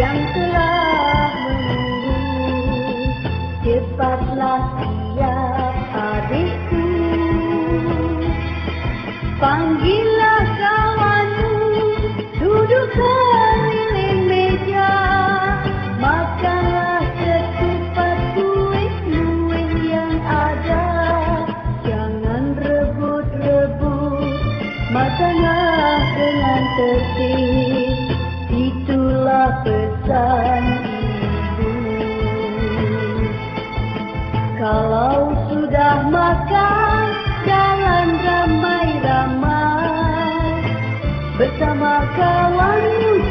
yang telah menunggu. Cepatlah siap adikku Panggillah kawanmu duduk keliling meja. Makanlah setupat kue-kue yang ada. Jangan rebut-rebut Makanlah dengan tertib Pesan ibu Kalau sudah makan Jalan ramai-ramai Bersama kawanmu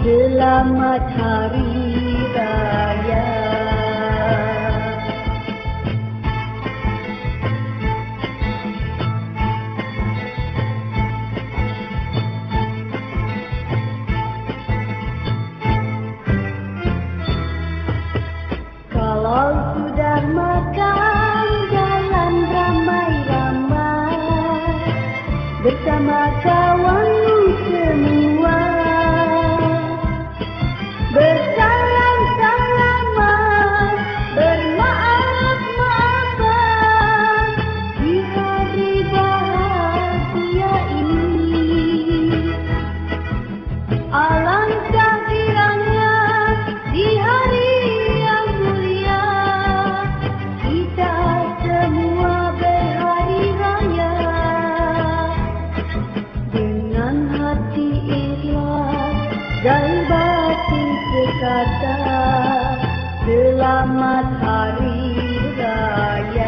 Selamat hari Bersama kawanmu hati berkata Selamat Hari Raya.